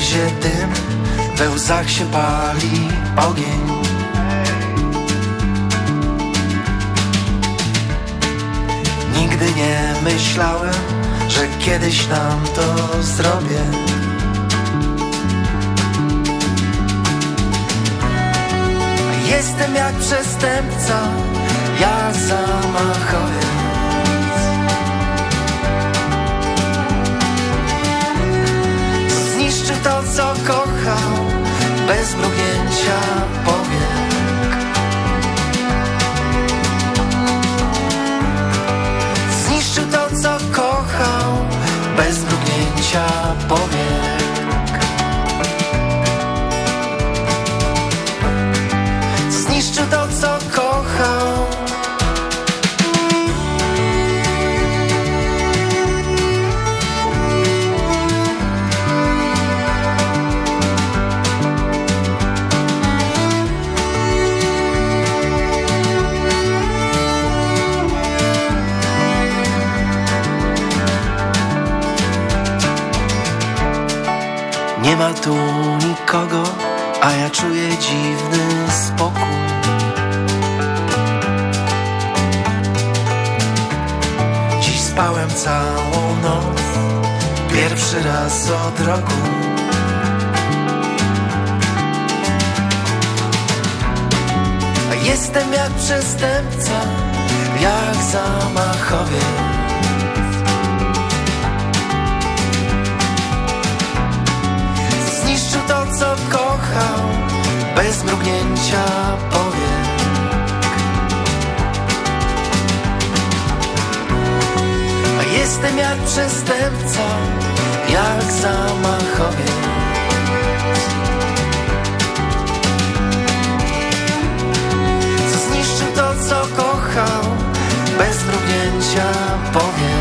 Gryzie dym, we łzach się pali ogień. Nigdy nie myślałem, że kiedyś nam to zrobię. Jestem jak przestępca, ja zamachowiec to, co kochał, bez mrugnięcia powiek Zniszczył to, co kochał, bez mrugnięcia powiek a ja czuję dziwny spokój. Dziś spałem całą noc, pierwszy raz od roku. Jestem jak przestępca, jak zamachowiec. To, co kochał, bez mrugnięcia powiek. A jestem jak przestępca, jak zamachowiec. Co zniszczył to, co kochał, bez mrugnięcia powiek.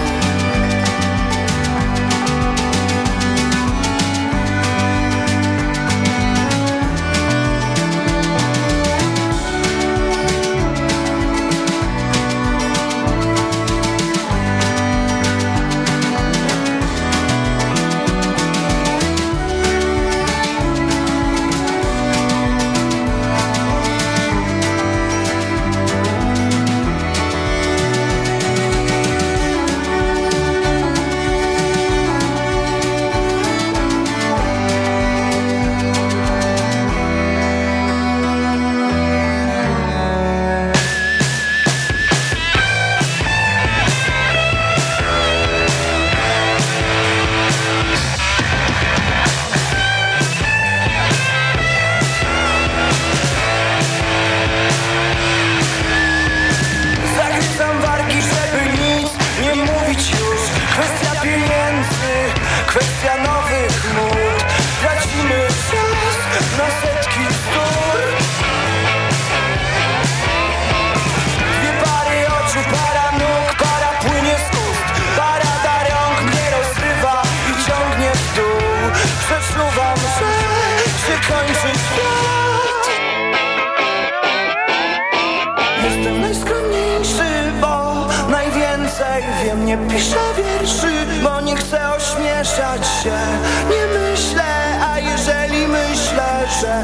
Nie piszę wierszy, bo nie chcę ośmieszać się. Nie myślę, a jeżeli myślę, że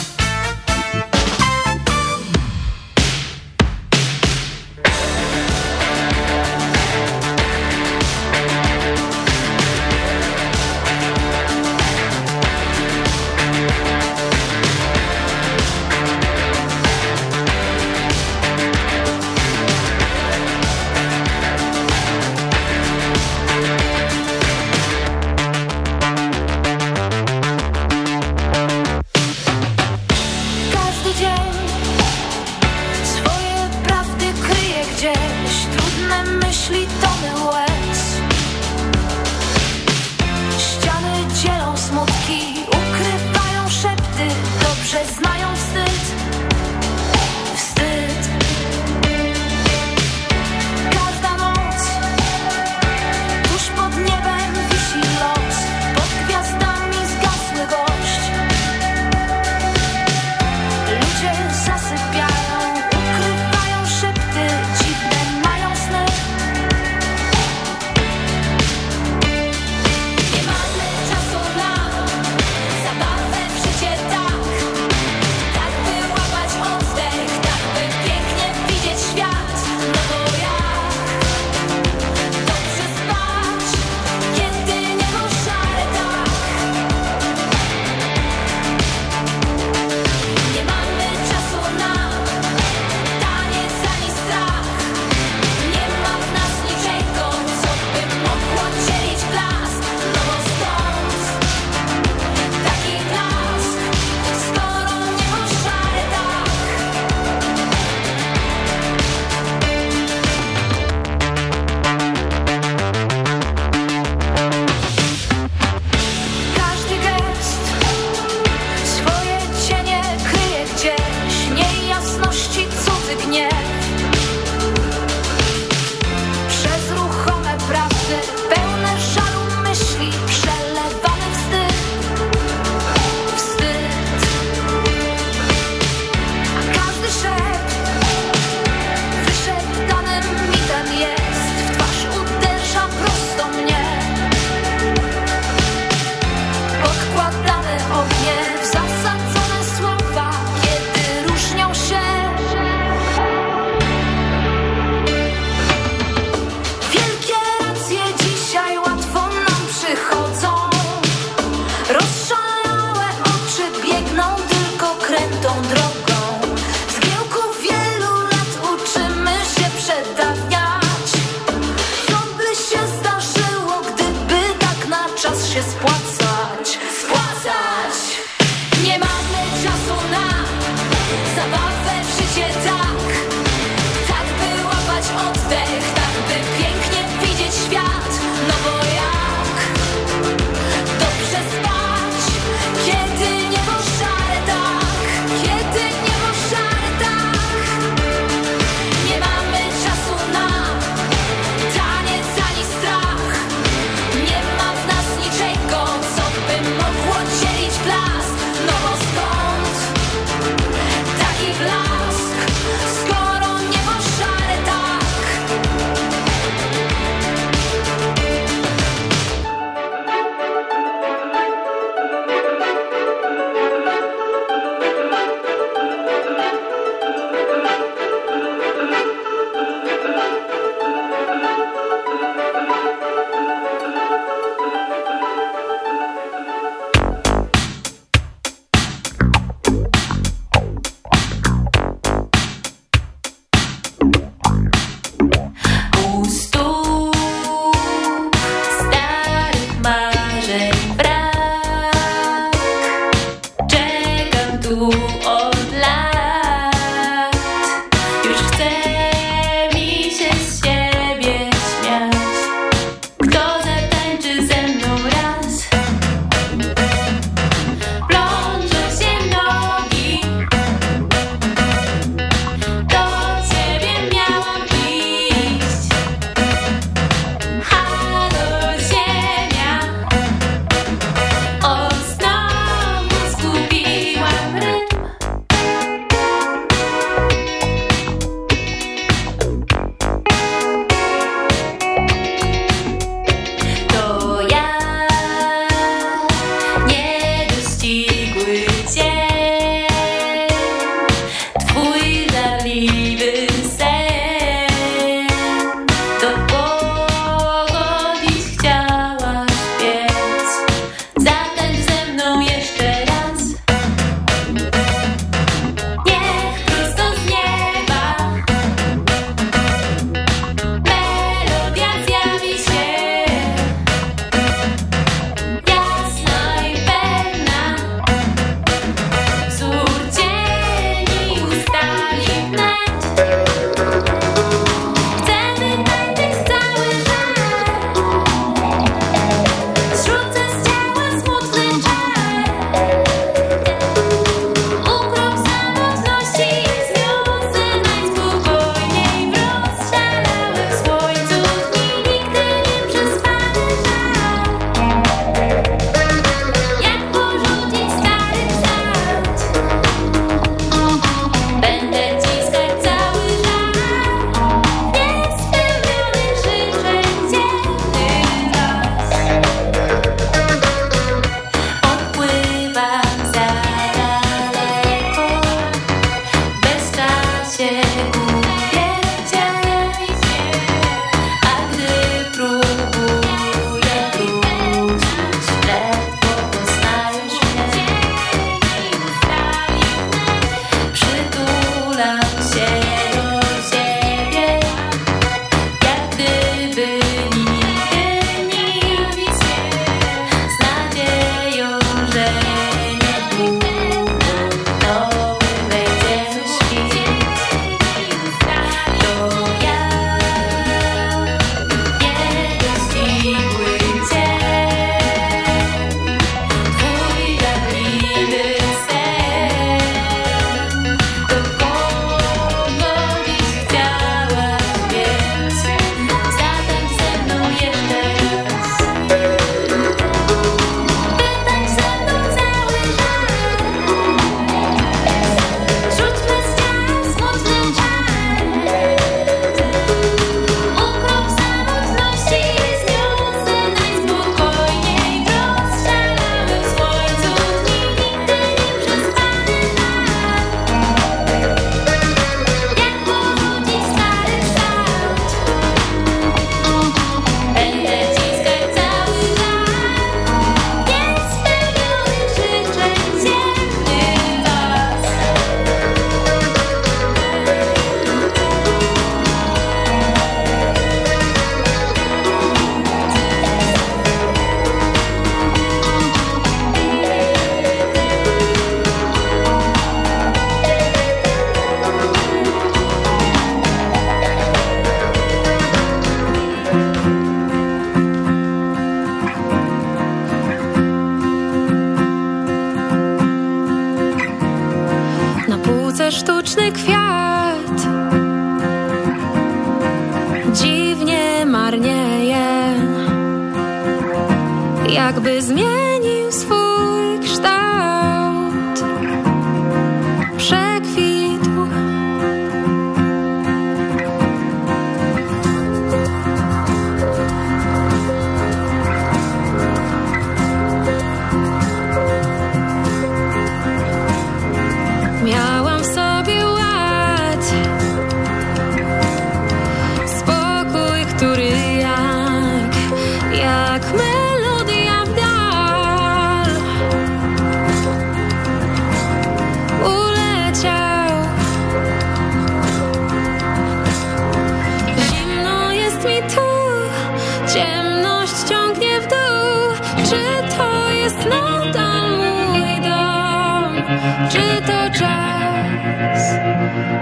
Czy to jest nadal mój dom? Czy to czas,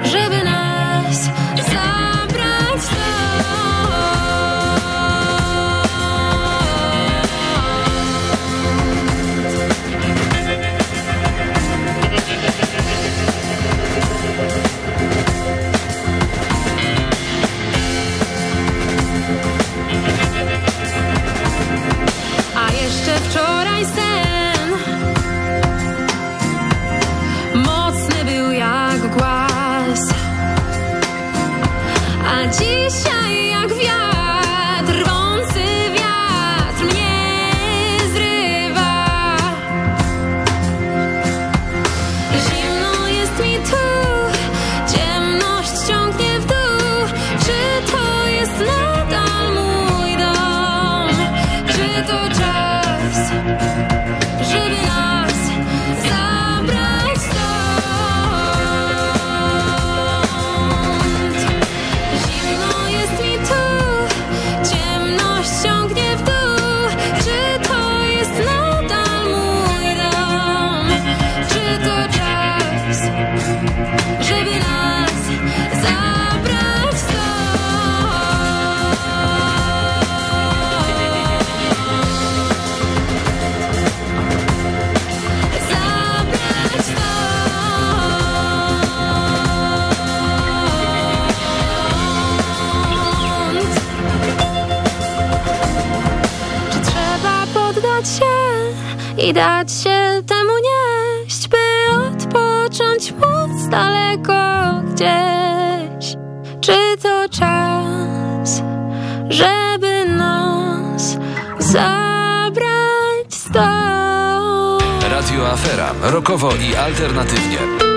żeby i dać się temu nieść, by odpocząć móc daleko gdzieś. Czy to czas, żeby nas zabrać stąd? Radio Afera, rokowo i alternatywnie.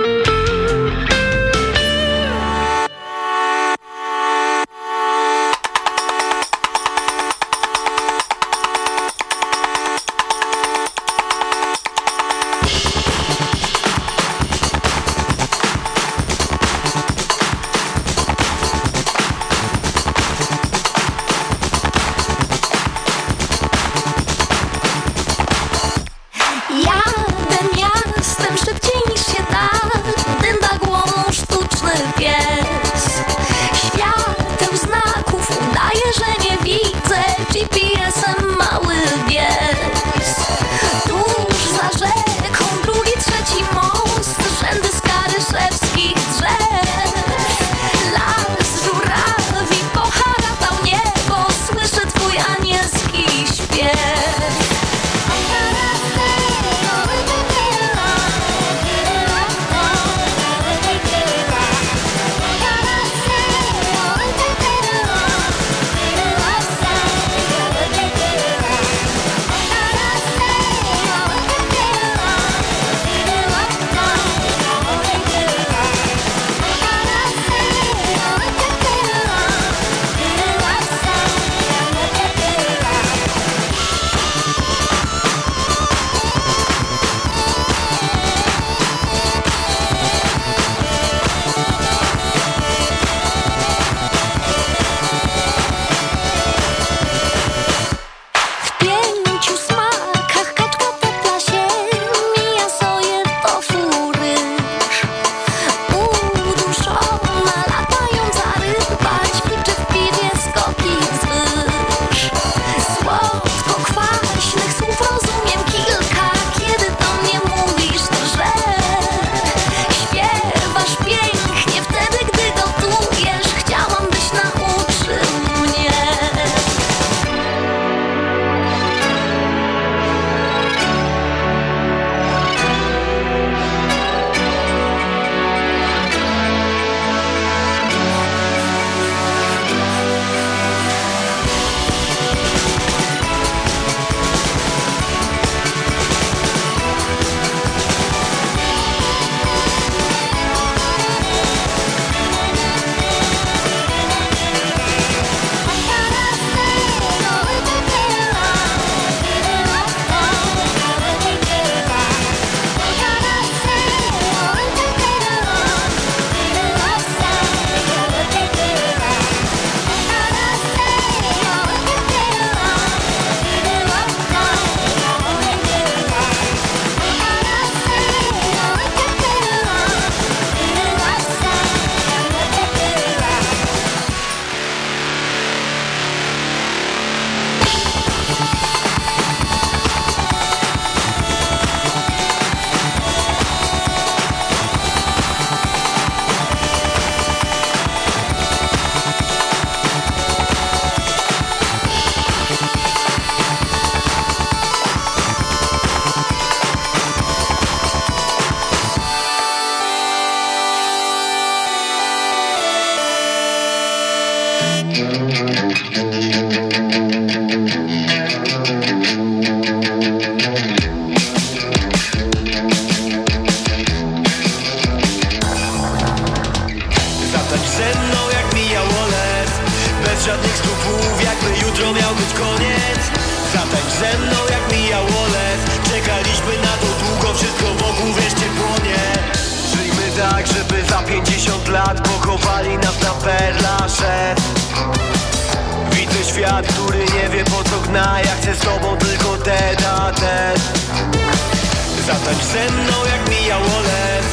Zatańcz ze mną jak mijało les.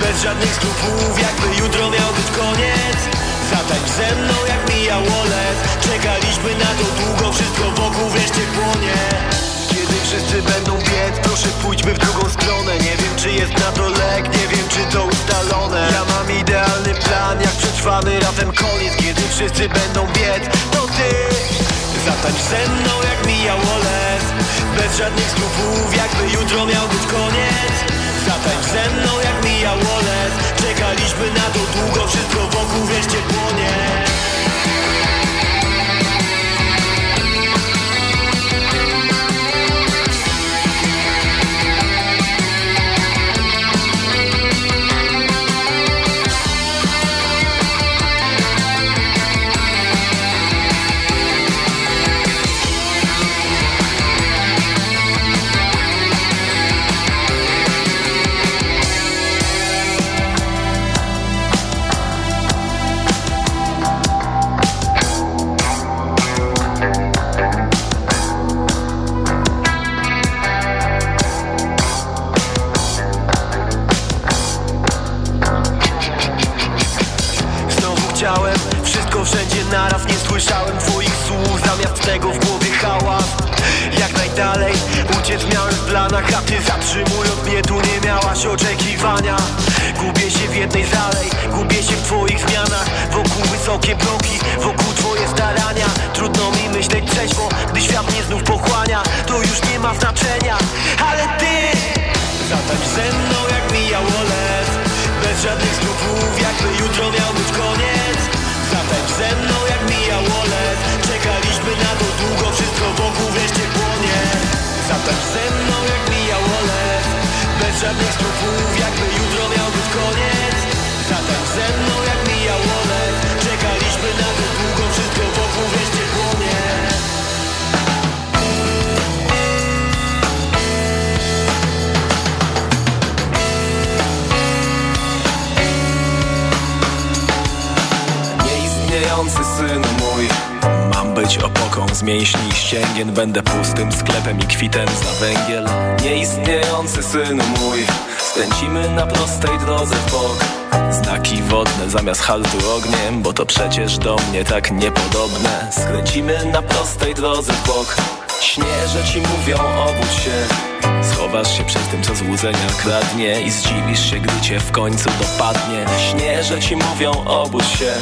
Bez żadnych skrupów, jakby jutro miał być koniec. Zatańcz ze mną jak mijało les. Czekaliśmy na to długo, wszystko wokół wreszcie płonie. Kiedy wszyscy będą biec, proszę pójdźmy w drugą stronę. Nie wiem czy jest na to lek, nie wiem czy to ustalone. Ja mam idealny plan, jak przetrwamy razem koniec. Kiedy wszyscy będą biec, to ty. Zatańcz ze mną jak mijało les Bez żadnych skrupów, jakby jutro miał być koniec. Zatańcz ze mną jak mijało les Czekaliśmy na to długo, wszystko wokół wreszcie płonie Zatrzymując mnie tu nie miałaś oczekiwania. Gubię się w jednej zalej Gubię się w twoich zmianach. Wokół wysokie bloki Wokół twoje starania. Trudno mi myśleć trzeźwo Gdy świat mnie znów pochłania. To już nie ma znaczenia Ale ty Zatańcz ze mną jak mijało les Bez żadnych skrupów jakby jutro miał być koniec. Zatańcz ze mną jak mijało les Czekaliśmy na to długo, wszystko wokół wreszcie płonie Zatańcz ze mną jak mijało les Bez żadnych skrupów jakby jutro miał być koniec. Zatańcz ze mną być opoką z mięśni ścięgien Będę pustym sklepem i kwitem za węgiel. Nieistniejący syn mój Skręcimy na prostej drodze w bok. Znaki wodne zamiast haltu ogniem Bo to przecież do mnie tak niepodobne. Skręcimy na prostej drodze w bok. Śnieże ci mówią obudź się. Schowasz się przed tym, co złudzenia kradnie I zdziwisz się, gdy cię w końcu dopadnie. Śnieże ci mówią obudź się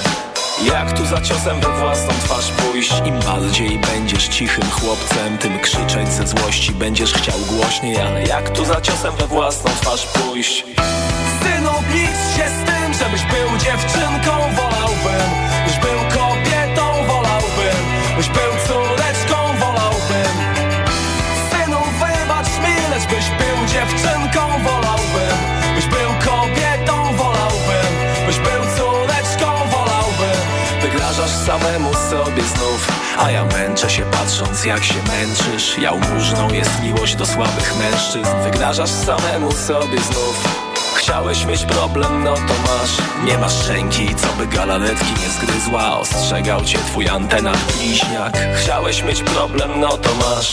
jak tu za ciosem we własną twarz pójść? Im bardziej będziesz cichym chłopcem Tym krzyczeć ze złości będziesz chciał głośniej Ale jak tu za ciosem we własną twarz pójść? Synu, licz się z tym, żebyś był dziewczynką samemu sobie znów. A ja męczę się patrząc jak się męczysz. Jałmużną jest miłość do słabych mężczyzn. Wygrażasz samemu sobie znów. Chciałeś mieć problem, no to masz. Nie masz szczęki, co by galaretki nie zgryzła. Ostrzegał cię twój antenat bliźniak. Chciałeś mieć problem, no to masz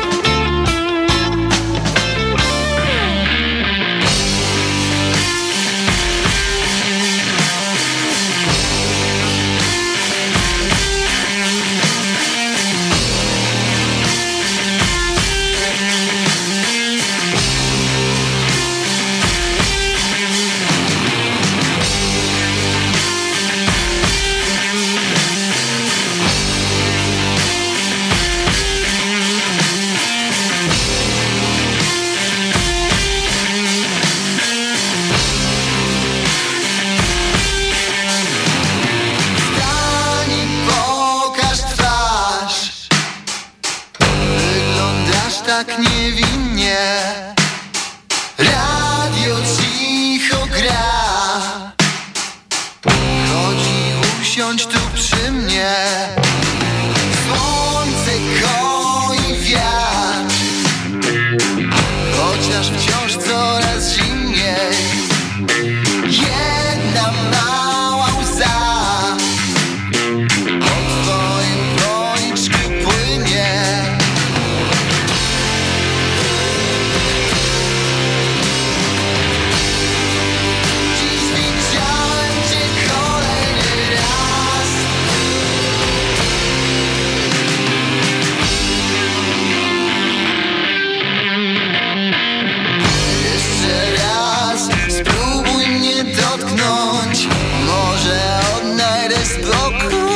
Oh.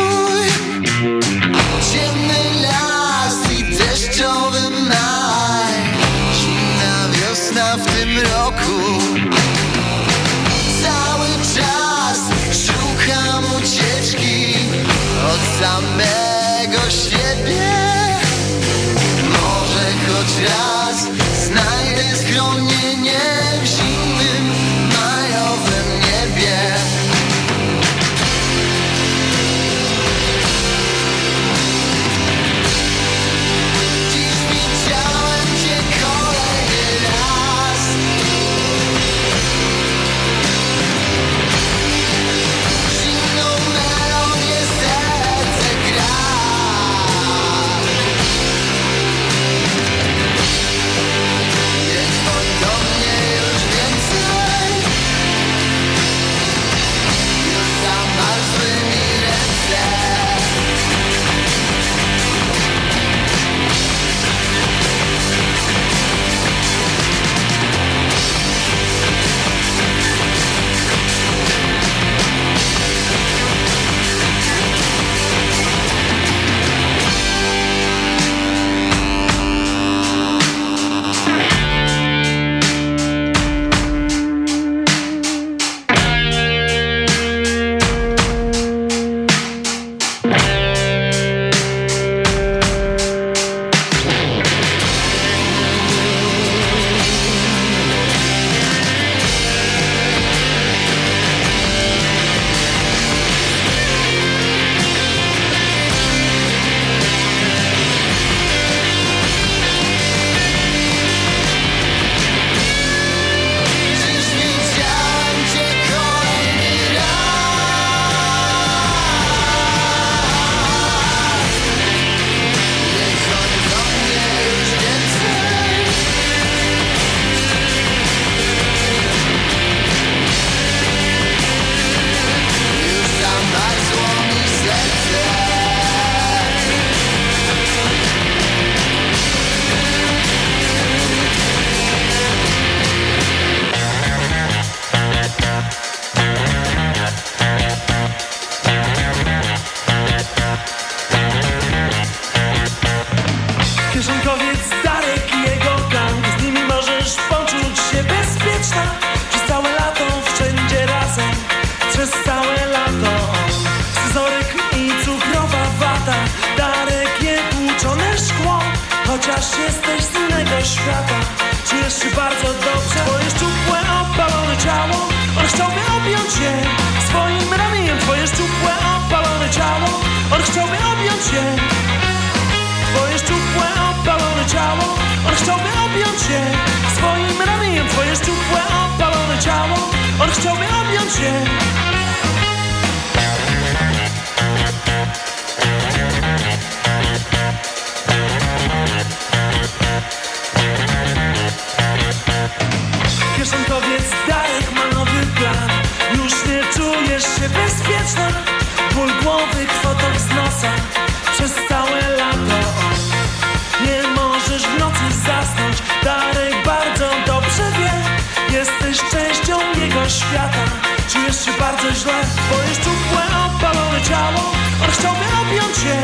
Chciałby objąć je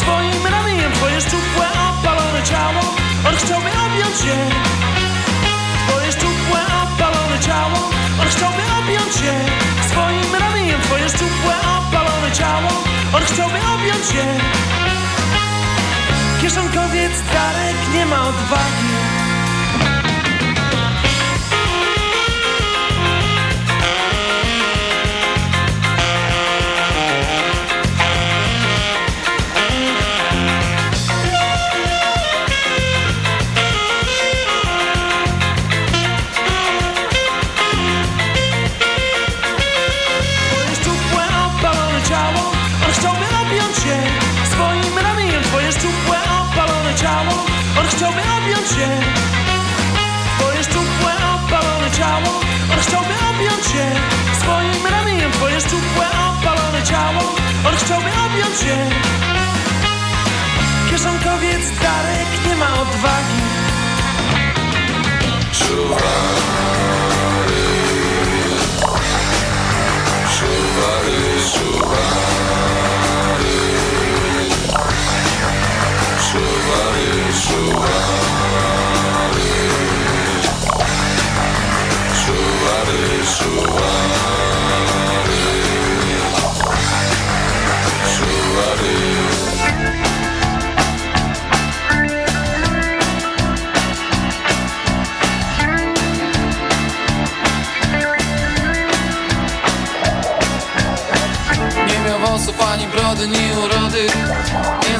Swoim ramieniem Twoje szczupłe, opalone ciało. On chciałby objąć je. Twoje szczupłe, opalone ciało. On chciałby objąć je Swoim ramieniem Twoje szczupłe, opalone ciało. On chciałby objąć je. Kieszonkowiec Darek nie ma odwagi gubiąc się. Kieszonkowiec Darek nie ma odwagi. Szuwary Szuwary, szuwary Szuwary, szuwary Szuwary, szuwary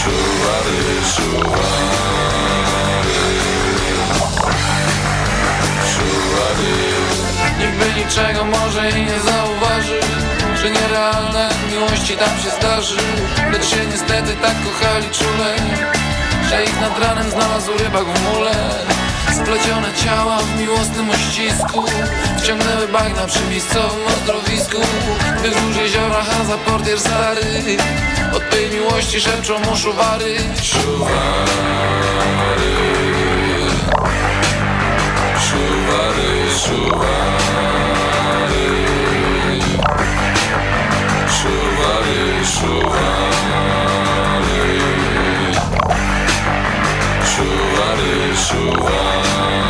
Szuwary Szuwary, szuwary Niby niczego może i nie zauważy Że nierealne miłości tam się zdarzy. Lecz się niestety tak kochali czule Że ich nad ranem znalazł rybak w mule Splecione ciała w miłosnym uścisku. Wciągnęły bagna przy miejscowym ozdrowisku. Gdy wzdłuż jeziora Haza portier stary Od tej miłości szepczą mu szuwary. Szuwary Szuwary, szuwary Szuwary, szuwary Szuwary, szuwary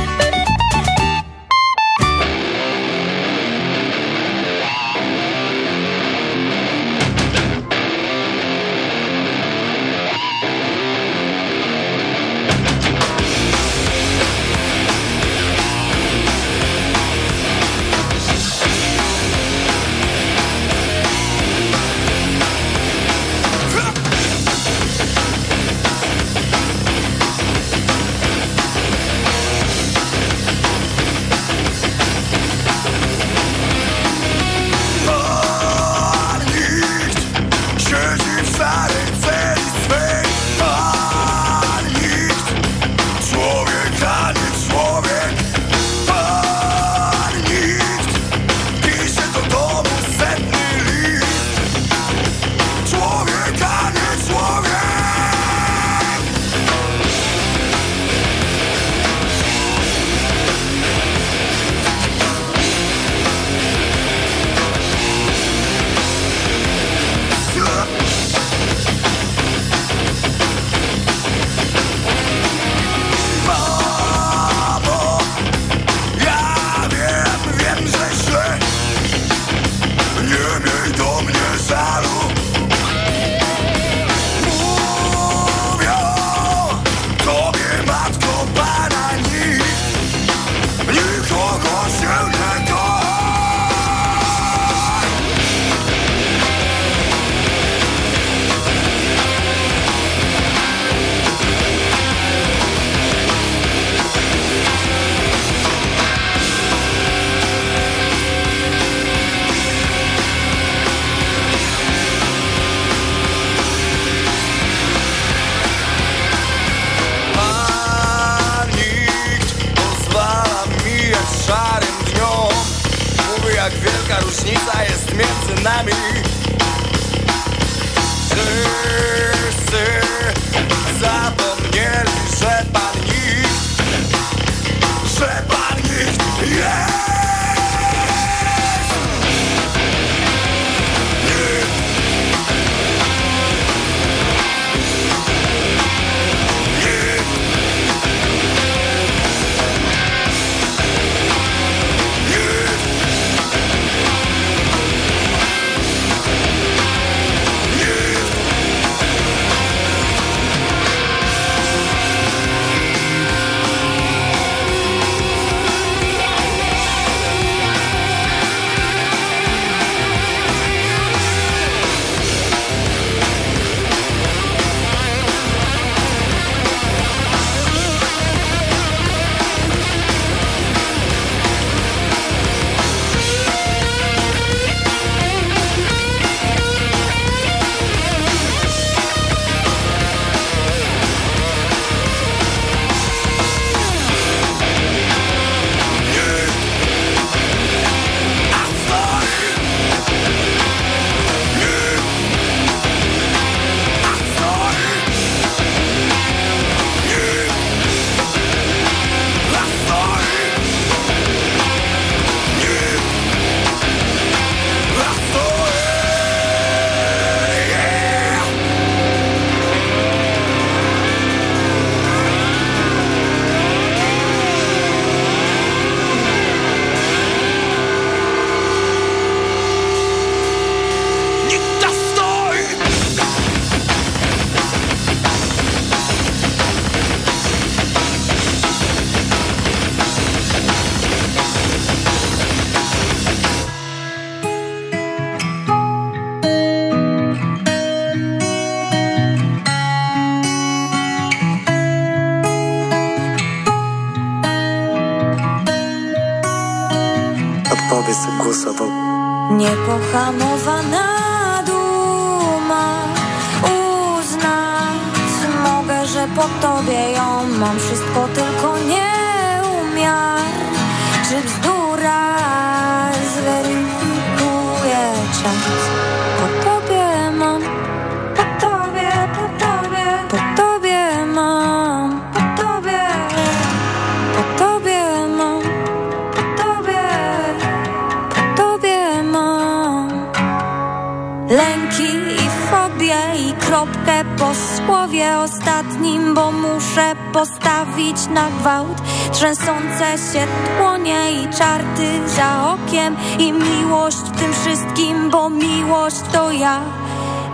Ostatnim, bo muszę postawić na gwałt. Trzęsące się tłonie i czarty za okiem. I miłość w tym wszystkim, bo miłość to ja,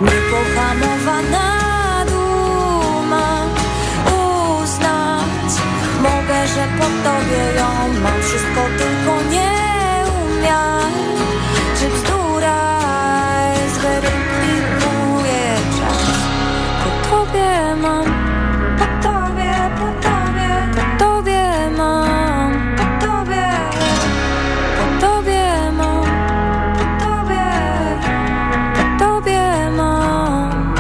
niepohamowana duma. Uznać. Mogę, że po tobie ją mam. Wszystko, tylko nie umiar. Czy bzdura zweryfikuje tobie mam, po tobie, po tobie, po tobie mam, po tobie, po tobie mam, po tobie, po tobie mam.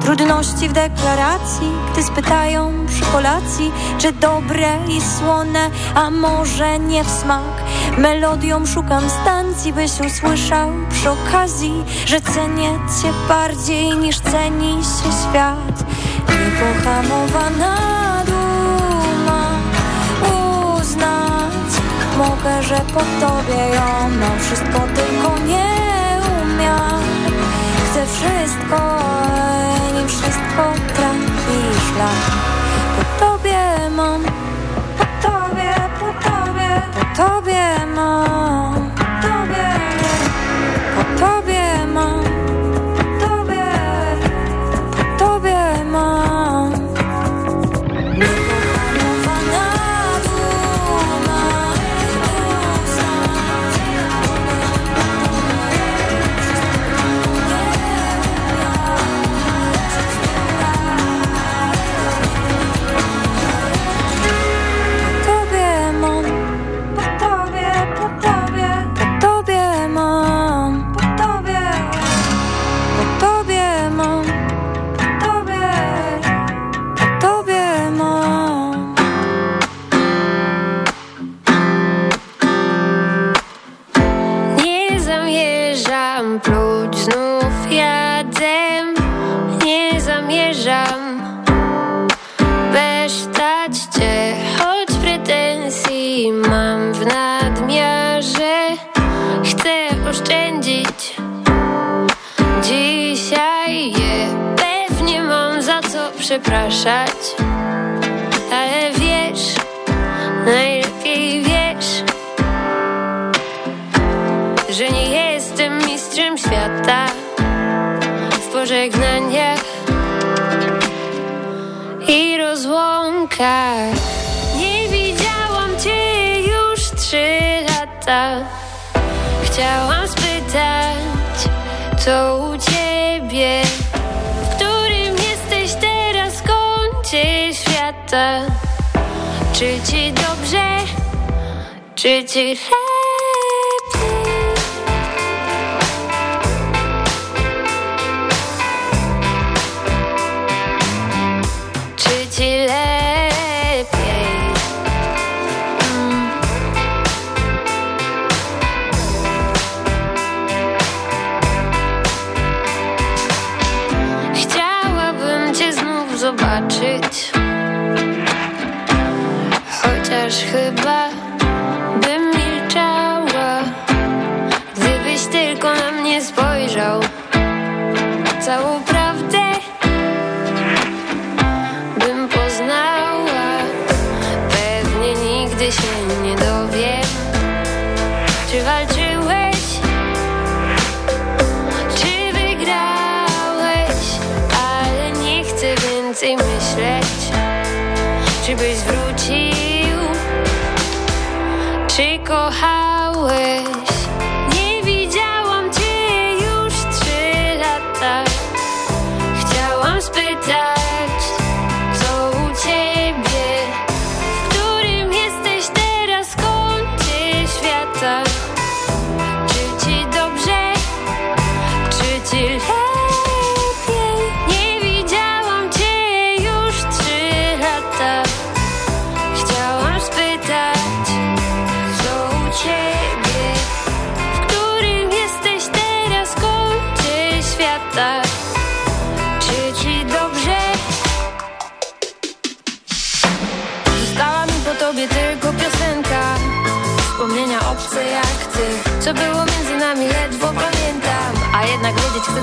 Trudności w deklaracji, gdy spytają przy kolacji, czy dobre i słone, a może nie w smak. Melodią szukam stacji, byś usłyszał przy okazji, że cenię cię bardziej niż ceni się świat. Niepohamowana duma uznać mogę, że po tobie ją mam wszystko, tylko nie umiem. Chcę wszystko, nim wszystko trafi szlak. Po tobie mam, po tobie mam, po tobie, przepraszać. Ale wiesz, najlepiej wiesz Że nie jestem mistrzem świata W pożegnaniach i rozłąkach. Nie widziałam cię już trzy lata. Chciałam spytać, co Czy ci dobrze, czy ci lepiej Chciałam spytać,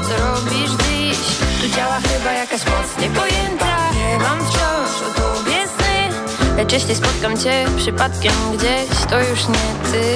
co robisz dziś? Tu działa chyba jakaś moc niepojęta. Nie mam wciąż o tobie Lecz jeśli spotkam cię przypadkiem gdzieś, to już nie ty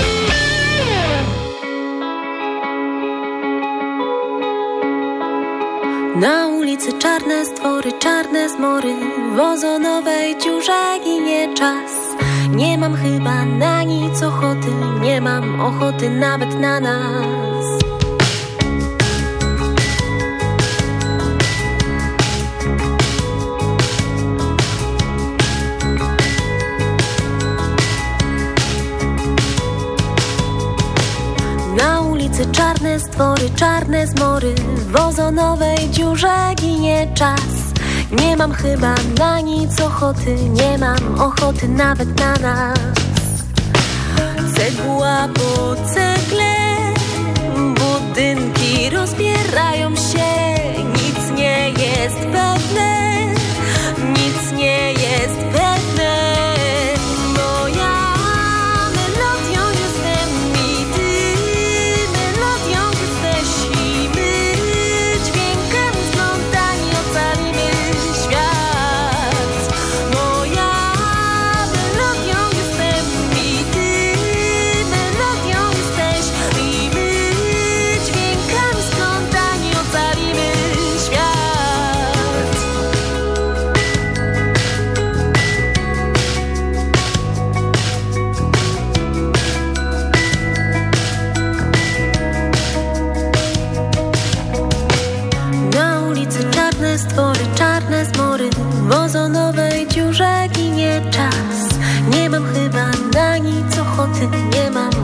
Na ulicy czarne stwory, czarne zmory W ozonowej dziurze ginie czas. Nie mam chyba na nic ochoty Nie mam ochoty nawet na nas. Ulicy czarne stwory, czarne zmory W ozonowej dziurze ginie czas. Nie mam chyba na nic ochoty Nie mam ochoty nawet na nas. Cegła po cegle Budynki rozbierają się Nic nie jest pewne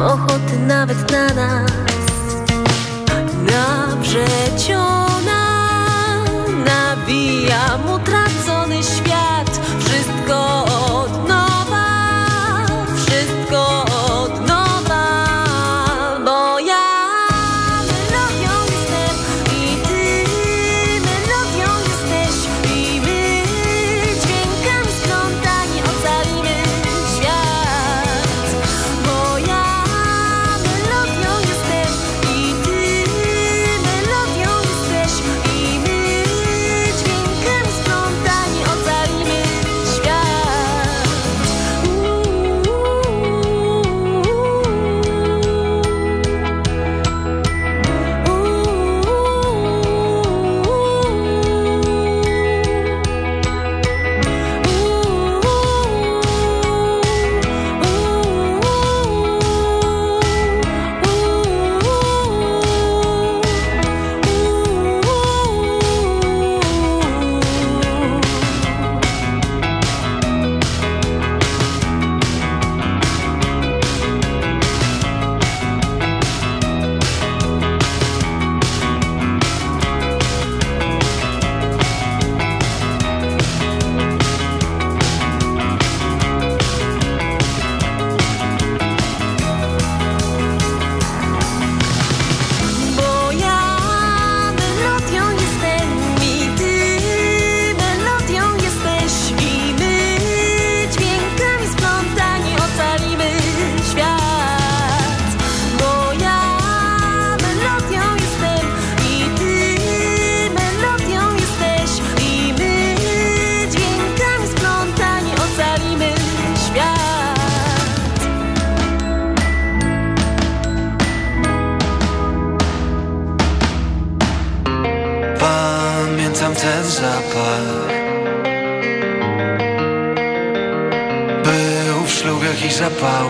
ochoty nawet na nas. Nawrzeciona Nabijam utracony świat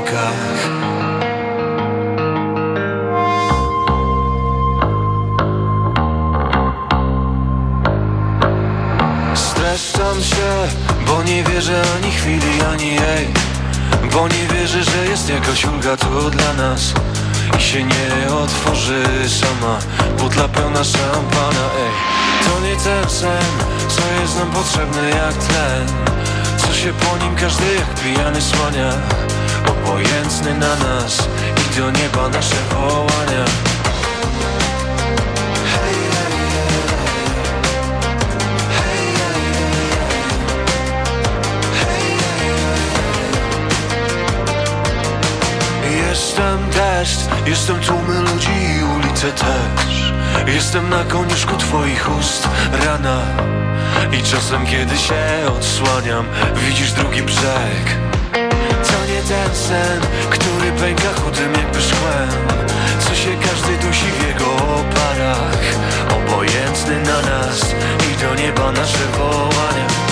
zapałkach Streszczam się, bo nie wierzę ani chwili, ani jej. Bo nie wierzę, że jest jakaś ulga tu dla nas. I się nie otworzy sama Butla pełna szampana, ej. To nie ten sen, co jest nam potrzebny jak tlen Co się po nim każdy jak pijany słania Obojętny na nas i do nieba nasze wołania. Jestem deszcz, jestem tłumy ludzi i ulice też. Jestem na koniuszku twoich ust rana. I czasem kiedy się odsłaniam, widzisz drugi brzeg nie ten sen, który pęka chudym jakby szkłem Co się każdy dusi w jego oparach Obojętny na nas i do nieba nasze wołania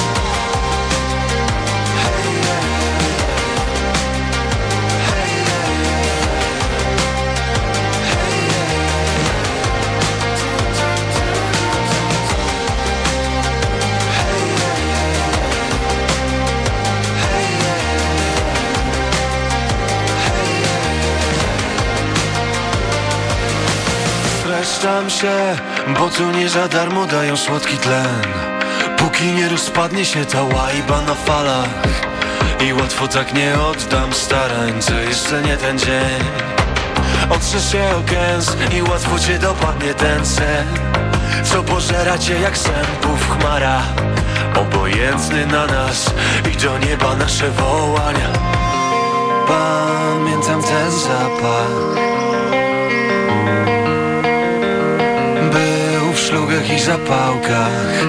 Streszczam się, bo tu nie za darmo dają słodki tlen. Póki nie rozpadnie się ta łajba na falach I łatwo tak nie oddam starań, co jeszcze nie ten dzień. Otrzesz się o gęs i łatwo cię dopadnie ten sen. Co pożera cię jak sępów chmara Obojętny na nas i do nieba nasze wołania. Pamiętam ten zapach I zapałkach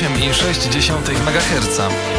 98,6 MHz.